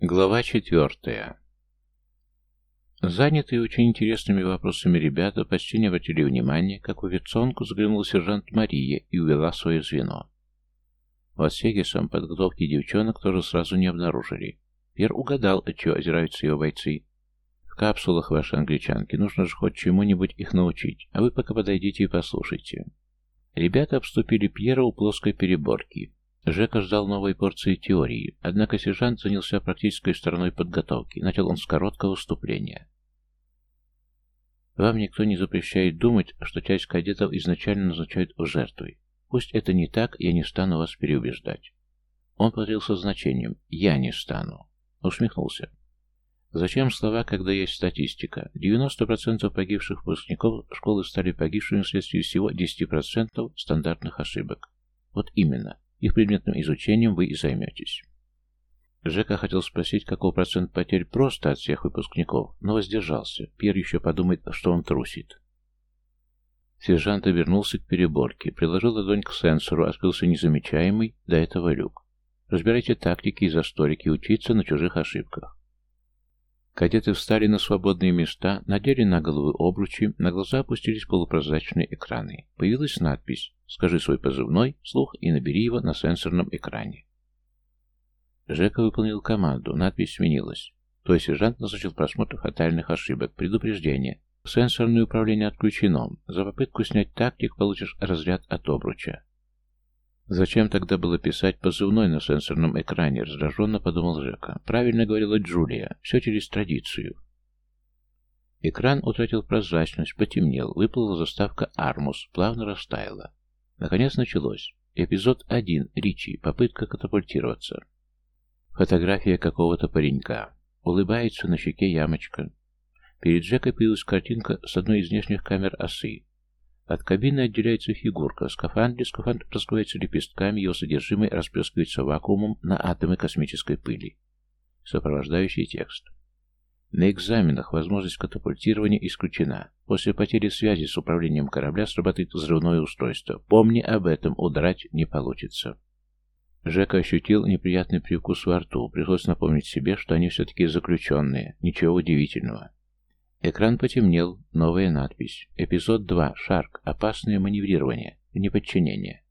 Глава четвертая. Занятые очень интересными вопросами ребята почти не обратили внимания, как в операционку заглянула сержант Мария и увела свое звено. В отсеке подготовки девчонок тоже сразу не обнаружили. Пер угадал, от чего озираются его бойцы. В капсулах ваши англичанки, нужно же хоть чему-нибудь их научить, а вы пока подойдите и послушайте. Ребята обступили Пьера у плоской переборки. Жека ждал новой порции теории, однако сержант занялся практической стороной подготовки. Начал он с короткого выступления. Вам никто не запрещает думать, что часть кадетов изначально назначают в жертвы. Пусть это не так, я не стану вас переубеждать. Он повторил со значением «я не стану». Усмехнулся. Зачем слова, когда есть статистика? 90% погибших выпускников школы стали погибшими вследствие всего 10% стандартных ошибок. Вот именно. Их предметным изучением вы и займетесь. Жека хотел спросить, какого процент потерь просто от всех выпускников, но воздержался. Пьер еще подумает, что он трусит. Сержант обернулся к переборке, приложил ладонь к сенсору, открылся незамечаемый до этого люк. Разбирайте тактики и засторики, учиться на чужих ошибках. Кадеты встали на свободные места, надели на головы обручи, на глаза опустились полупрозрачные экраны. Появилась надпись Скажи свой позывной, слух и набери его на сенсорном экране. Жека выполнил команду, надпись сменилась. То есть сержант назначил просмотр фатальных ошибок, предупреждение. Сенсорное управление отключено. За попытку снять тактик получишь разряд от обруча. Зачем тогда было писать позывной на сенсорном экране, раздраженно подумал Жека. Правильно говорила Джулия, все через традицию. Экран утратил прозрачность, потемнел, выплыла заставка «Армус», плавно растаяла. Наконец началось. Эпизод 1. Ричи. Попытка катапультироваться. Фотография какого-то паренька. Улыбается на щеке ямочка. Перед Джекой появилась картинка с одной из внешних камер осы. От кабины отделяется фигурка. Скафандр, скафандр раскрывается лепестками, его содержимое расплескивается вакуумом на атомы космической пыли. Сопровождающий текст. На экзаменах возможность катапультирования исключена. После потери связи с управлением корабля срабатывает взрывное устройство. Помни об этом, удрать не получится. Жека ощутил неприятный привкус во рту. Пришлось напомнить себе, что они все-таки заключенные. Ничего удивительного. Экран потемнел. Новая надпись. Эпизод 2. Шарк. Опасное маневрирование. Неподчинение.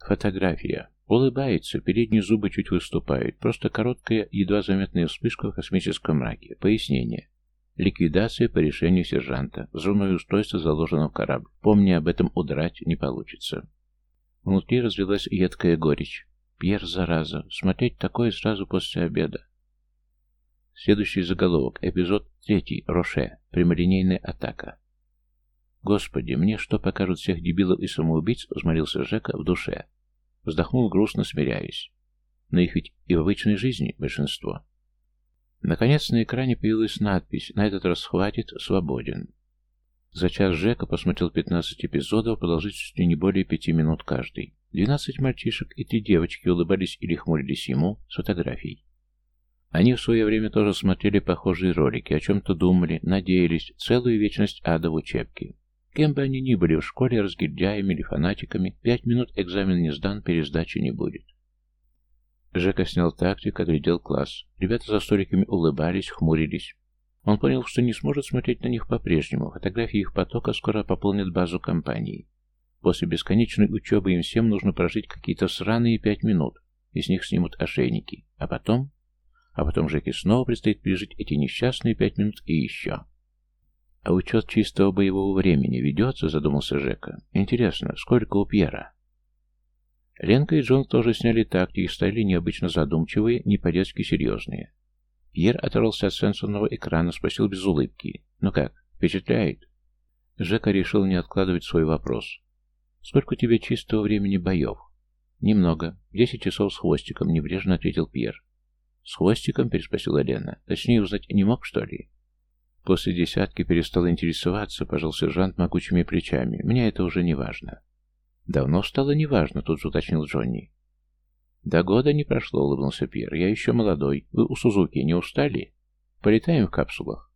Фотография. Улыбается, передние зубы чуть выступают. Просто короткая, едва заметная вспышка в космическом мраке. Пояснение. Ликвидация по решению сержанта. Взрывное устройство заложено в корабль. Помни об этом, удрать не получится. Внутри разлилась едкая горечь. Пьер, зараза, смотреть такое сразу после обеда. Следующий заголовок. Эпизод третий. Роше. Прямолинейная атака. Господи, мне что покажут всех дебилов и самоубийц, взмолился Жека в душе. Вздохнул грустно, смиряясь. Но их ведь и в обычной жизни большинство. Наконец на экране появилась надпись «На этот раз хватит, свободен». За час Жека посмотрел 15 эпизодов, продолжительностью не более пяти минут каждый. Двенадцать мальчишек и три девочки улыбались или хмурились ему с фотографией. Они в свое время тоже смотрели похожие ролики, о чем-то думали, надеялись, целую вечность ада в учебке. Кем бы они ни были в школе, разгильдяями или фанатиками, пять минут экзамен не сдан, пересдачи не будет. Жека снял тактик, оглядел класс. Ребята за столиками улыбались, хмурились. Он понял, что не сможет смотреть на них по-прежнему. Фотографии их потока скоро пополнят базу компании. После бесконечной учебы им всем нужно прожить какие-то сраные пять минут, и с них снимут ошейники. А потом... А потом Жеке снова предстоит пережить эти несчастные пять минут и еще. «А учет чистого боевого времени ведется?» — задумался Жека. «Интересно, сколько у Пьера?» Ленка и Джон тоже сняли такти и стали необычно задумчивые, не по-детски серьезные. Пьер оторвался от сенсорного экрана, спросил без улыбки. «Ну как, впечатляет?» Жека решил не откладывать свой вопрос. «Сколько у тебя чистого времени боев?» «Немного. Десять часов с хвостиком», — небрежно ответил Пьер. «С хвостиком?» — переспросила Лена. «Точнее узнать не мог, что ли?» После десятки перестал интересоваться, пожал сержант могучими плечами. Мне это уже не важно. Давно стало неважно, тут же уточнил Джонни. До года не прошло, улыбнулся Пьер. Я еще молодой. Вы у Сузуки не устали? Полетаем в капсулах.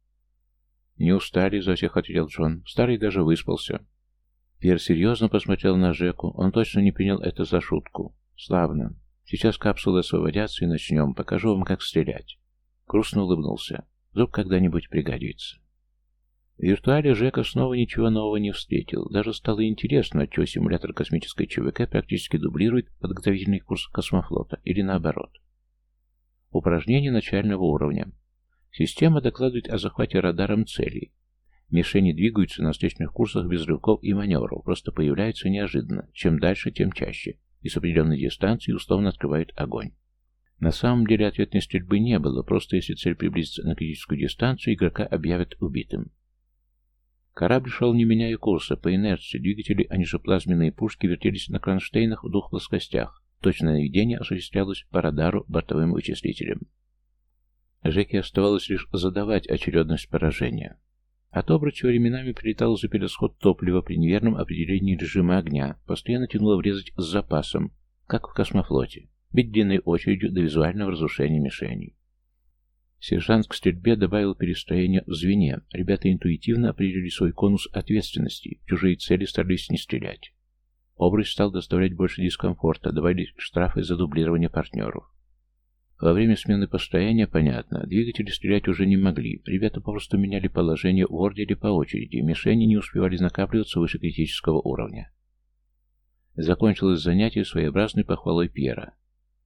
Не устали, за всех ответил Джон. Старый даже выспался. Пьер серьезно посмотрел на Жеку. Он точно не принял это за шутку. Славно. Сейчас капсулы освободятся и начнем. Покажу вам, как стрелять. Грустно улыбнулся. Вдруг когда-нибудь пригодится. В виртуале Жека снова ничего нового не встретил. Даже стало интересно, отчего симулятор космической ЧВК практически дублирует подготовительный курс космофлота, или наоборот. Упражнение начального уровня. Система докладывает о захвате радаром целей. Мишени двигаются на встречных курсах без рывков и маневров, просто появляются неожиданно. Чем дальше, тем чаще. И с определенной дистанции условно открывают огонь. На самом деле ответной стрельбы не было, просто если цель приблизится на критическую дистанцию, игрока объявят убитым. Корабль шел не меняя курса, по инерции, двигатели, они же плазменные пушки, вертелись на кронштейнах в двух плоскостях. Точное наведение осуществлялось по радару бортовым вычислителем. Жеке оставалось лишь задавать очередность поражения. От обруча временами прилетал за пересход топлива при неверном определении режима огня, постоянно тянуло врезать с запасом, как в космофлоте, бить длинной очередью до визуального разрушения мишеней. Сержант к стрельбе добавил перестроение в звене. Ребята интуитивно определили свой конус ответственности, чужие цели старались не стрелять. Обруч стал доставлять больше дискомфорта, добавили штрафы за дублирование партнеров. Во время смены построения, понятно, двигатели стрелять уже не могли. Ребята попросту меняли положение в ордере по очереди, мишени не успевали накапливаться выше критического уровня. Закончилось занятие своеобразной похвалой Пьера.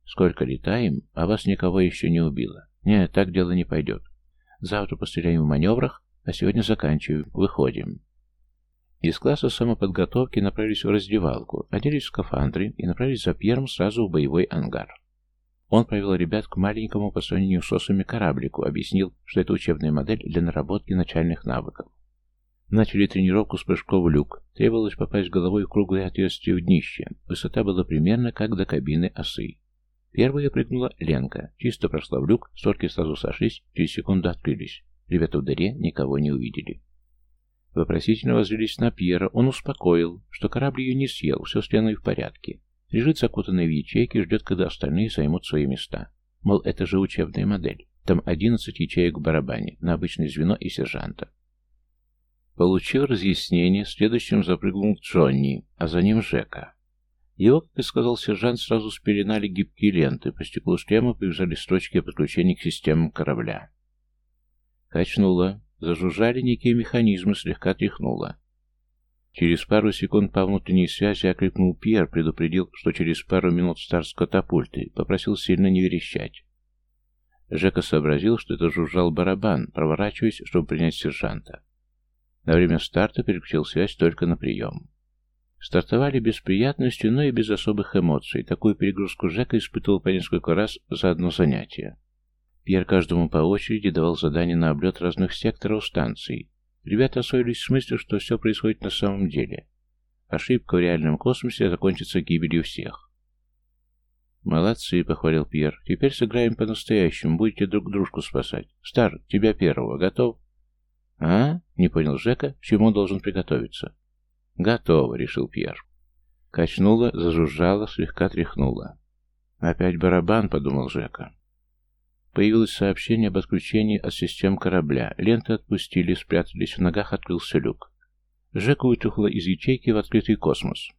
«Сколько летаем, а вас никого еще не убило. Нет, так дело не пойдет. Завтра постреляем в маневрах, а сегодня заканчиваем. Выходим». Из класса самоподготовки направились в раздевалку, оделись в скафандры и направились за Пьером сразу в боевой ангар. Он провел ребят к маленькому по сравнению с осами кораблику, объяснил, что это учебная модель для наработки начальных навыков. Начали тренировку с прыжков в люк. Требовалось попасть головой в круглое отверстие в днище. Высота была примерно как до кабины осы. Первая прыгнула Ленка. Чисто прошла в люк, створки сразу сошлись, через секунду открылись. Ребята в дыре никого не увидели. Вопросительно воззрелись на Пьера. Он успокоил, что корабль ее не съел, все с Леной в порядке. Лежит закутанный в ячейке, ждет, когда остальные займут свои места. Мол, это же учебная модель. Там 11 ячеек в барабане, на обычное звено и сержанта. Получив разъяснение, следующим запрыгнул Джонни, а за ним Жека. Его, как и сказал сержант, сразу спеленали гибкие ленты, по стеклу шлема побежали строчки о подключении к системам корабля. Качнуло, зажужжали некие механизмы, слегка тряхнуло. Через пару секунд по внутренней связи окликнул Пьер, предупредил, что через пару минут старт с катапульты, попросил сильно не верещать. Жека сообразил, что это жужжал барабан, проворачиваясь, чтобы принять сержанта. На время старта переключил связь только на прием. Стартовали без приятности, но и без особых эмоций. Такую перегрузку Жека испытывал по несколько раз за одно занятие. Пьер каждому по очереди давал задания на облет разных секторов станции, Ребята освоились с мыслью, что все происходит на самом деле. Ошибка в реальном космосе закончится гибелью всех. «Молодцы», — похвалил Пьер. «Теперь сыграем по-настоящему, будете друг дружку спасать. Стар, тебя первого. Готов?» «А?» — не понял Жека, к чему должен приготовиться. «Готово», — решил Пьер. Качнула, зажужжала, слегка тряхнула. «Опять барабан», — подумал Жека. Появилось сообщение об отключении от систем корабля. Ленты отпустили, спрятались, в ногах открылся люк. Жека вытухла из ячейки в открытый космос.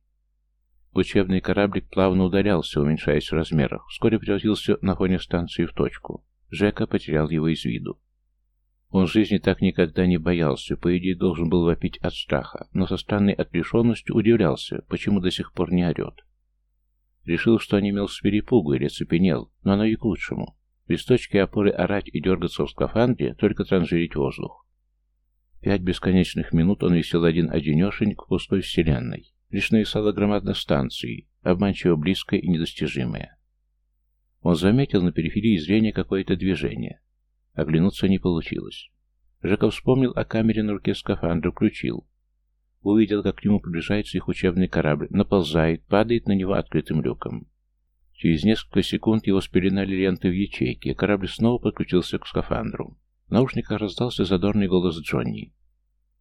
Учебный кораблик плавно удалялся, уменьшаясь в размерах. Вскоре превратился на фоне станции в точку. Жека потерял его из виду. Он жизни так никогда не боялся, по идее должен был вопить от страха, но со странной отрешенностью удивлялся, почему до сих пор не орет. Решил, что онемел с перепугу или цепенел, но оно и к лучшему. Без точки опоры орать и дергаться в скафандре, только транжирить воздух. Пять бесконечных минут он висел один-одинешенек в пустой вселенной. Лишь нависала громадная станции, обманчиво близкая и недостижимая. Он заметил на периферии зрения какое-то движение. Оглянуться не получилось. Жеков вспомнил о камере на руке скафандра, включил. Увидел, как к нему приближается их учебный корабль, наползает, падает на него открытым люком. Через несколько секунд его спеленали ленты в ячейке, корабль снова подключился к скафандру. В наушниках раздался задорный голос Джонни.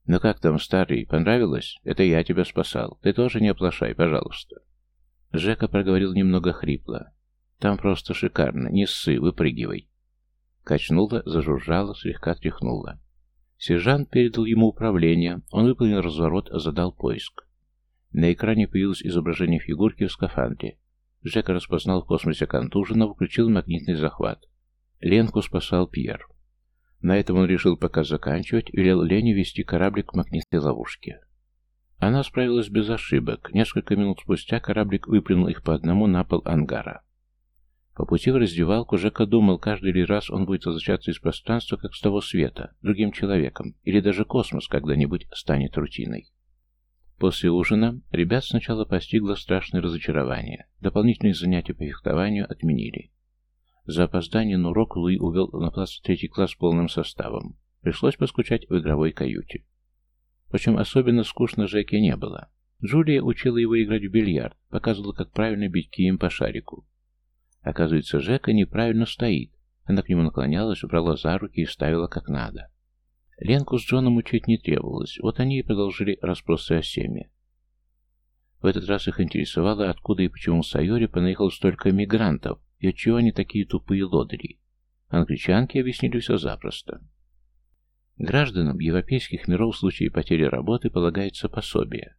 «Ну как там, старый, понравилось? Это я тебя спасал. Ты тоже не оплошай, пожалуйста». Жека проговорил немного хрипло. «Там просто шикарно. Не ссы, выпрыгивай». Качнула, зажужжала, слегка тряхнула. Сержант передал ему управление. Он выполнил разворот, задал поиск. На экране появилось изображение фигурки в скафандре. Жека распознал в космосе контуженного, включил магнитный захват. Ленку спасал Пьер. На этом он решил пока заканчивать, велел Лене вести кораблик к магнитной ловушке. Она справилась без ошибок. Несколько минут спустя кораблик выплюнул их по одному на пол ангара. По пути в раздевалку Жека думал, каждый ли раз он будет возвращаться из пространства, как с того света, другим человеком, или даже космос когда-нибудь станет рутиной. После ужина ребят сначала постигло страшное разочарование. Дополнительные занятия по фехтованию отменили. За опоздание на урок Луи увел на плац третий класс полным составом. Пришлось поскучать в игровой каюте. Впрочем, особенно скучно Жеке не было. Джулия учила его играть в бильярд, показывала, как правильно бить кием по шарику. Оказывается, Жека неправильно стоит. Она к нему наклонялась, брала за руки и ставила как надо. Ленку с Джоном учить не требовалось, вот они и продолжили расспросы о семе. В этот раз их интересовало, откуда и почему в Сайоре понаехало столько мигрантов, и отчего они такие тупые лодыри. Англичанки объяснили все запросто. Гражданам европейских миров в случае потери работы полагается пособие.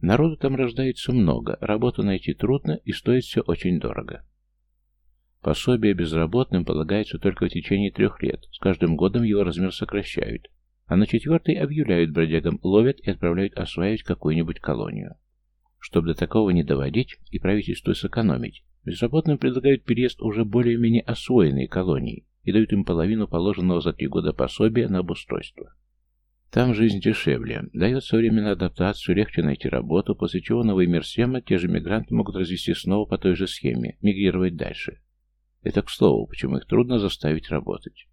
Народу там рождается много, работу найти трудно и стоит все очень дорого. Пособие безработным полагается только в течение трех лет, с каждым годом его размер сокращают, а на четвертый объявляют бродягам, ловят и отправляют осваивать какую-нибудь колонию. Чтобы до такого не доводить и правительству сэкономить, безработным предлагают переезд уже более-менее освоенной колонии и дают им половину положенного за три года пособия на обустройство. Там жизнь дешевле, дается время на адаптацию, легче найти работу, после чего новый мир Сема те же мигранты могут развести снова по той же схеме, мигрировать дальше. Это к слову, почему их трудно заставить работать.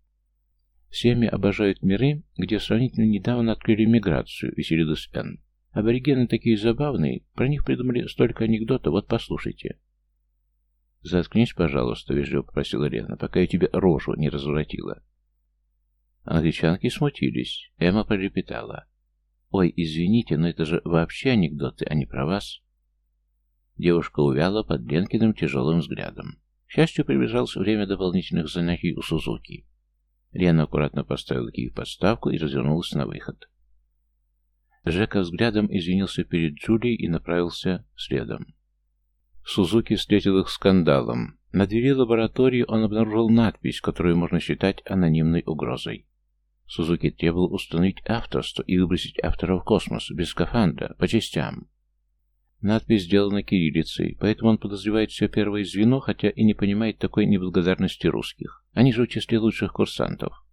Семьи обожают миры, где сравнительно недавно открыли миграцию, веселилась Энн. Аборигены такие забавные, про них придумали столько анекдотов, вот послушайте. «Заткнись, пожалуйста», — вежливо попросила Лена, пока я тебе рожу не разворотила. Англичанки смутились. Эмма пролепетала. «Ой, извините, но это же вообще анекдоты, а не про вас». Девушка увяла под Ленкиным тяжелым взглядом. К счастью, приближалось время дополнительных занятий у Сузуки. Лена аккуратно поставила кий в подставку и развернулась на выход. Жека взглядом извинился перед Джулией и направился следом. Сузуки встретил их скандалом. На двери лаборатории он обнаружил надпись, которую можно считать анонимной угрозой. Сузуки требовал установить авторство и выбросить автора в космос, без скафандра, по частям. Надпись сделана кириллицей, поэтому он подозревает все первое звено, хотя и не понимает такой неблагодарности русских. Они же в лучших курсантов.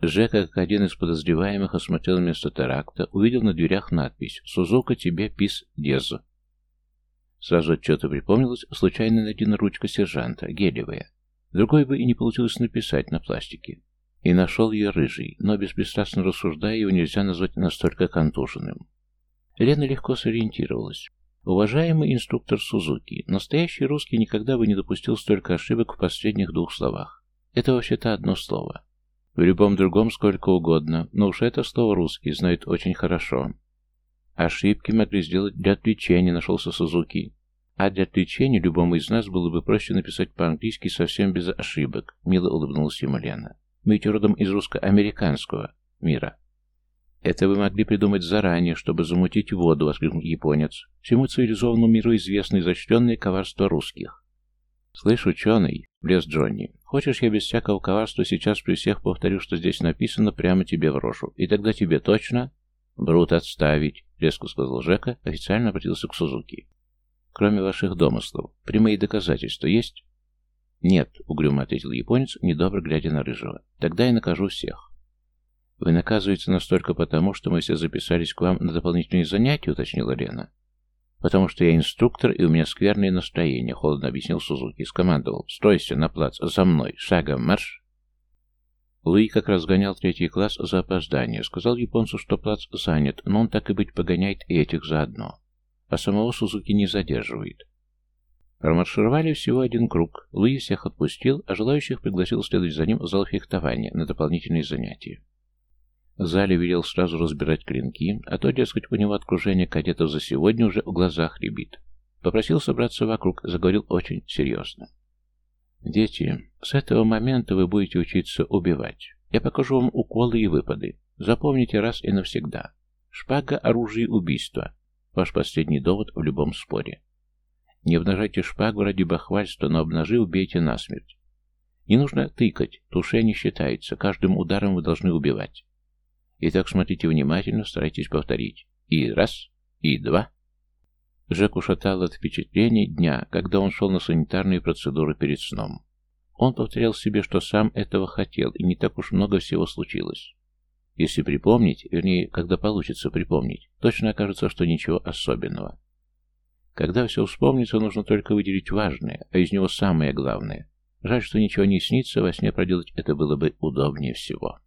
Жека, как один из подозреваемых, осмотрел место теракта, увидел на дверях надпись «Сузука тебе пис дез». Сразу отчета припомнилась случайно найдена ручка сержанта, гелевая. Другой бы и не получилось написать на пластике. И нашел ее рыжий, но беспристрастно рассуждая, его нельзя назвать настолько контуженным. Лена легко сориентировалась. Уважаемый инструктор Сузуки, настоящий русский никогда бы не допустил столько ошибок в последних двух словах. Это вообще-то одно слово. В любом другом сколько угодно, но уж это слово русский знает очень хорошо. Ошибки могли сделать для отвлечения, нашелся Сузуки. А для отвлечения любому из нас было бы проще написать по-английски совсем без ошибок, мило улыбнулась ему Лена. Мы ведь родом из русско-американского мира. «Это вы могли придумать заранее, чтобы замутить воду», — воскликнул японец. «Всему цивилизованному миру известно изощренное коварство русских». «Слышь, ученый», — влез Джонни, — «хочешь, я без всякого коварства сейчас при всех повторю, что здесь написано прямо тебе в рожу, и тогда тебе точно...» «Брут отставить», — резко сказал Жека, официально обратился к Сузуки. «Кроме ваших домыслов, прямые доказательства есть?» «Нет», — угрюмо ответил японец, недобро глядя на Рыжего. «Тогда я накажу всех». «Вы наказываете настолько потому, что мы все записались к вам на дополнительные занятия», — уточнила Лена. «Потому что я инструктор, и у меня скверное настроение», — холодно объяснил Сузуки. Скомандовал. «Стройся на плац, за мной, шагом марш!» Луи как раз гонял третий класс за опоздание. Сказал японцу, что плац занят, но он так и быть погоняет и этих заодно. А самого Сузуки не задерживает. Промаршировали всего один круг. Луи всех отпустил, а желающих пригласил следовать за ним в зал фехтования на дополнительные занятия. Зале велел сразу разбирать клинки, а то, дескать, у него окружение кадетов за сегодня уже в глазах рябит. Попросил собраться вокруг, заговорил очень серьезно. «Дети, с этого момента вы будете учиться убивать. Я покажу вам уколы и выпады. Запомните раз и навсегда. Шпага – оружие убийства. Ваш последний довод в любом споре. Не обнажайте шпагу ради бахвальства, но обнажи, убейте насмерть. Не нужно тыкать, туше не считается, каждым ударом вы должны убивать. Итак, смотрите внимательно, старайтесь повторить. И раз, и два. Жек ушатал от впечатлений дня, когда он шел на санитарные процедуры перед сном. Он повторял себе, что сам этого хотел, и не так уж много всего случилось. Если припомнить, вернее, когда получится припомнить, точно окажется, что ничего особенного. Когда все вспомнится, нужно только выделить важное, а из него самое главное. Жаль, что ничего не снится, во сне проделать это было бы удобнее всего.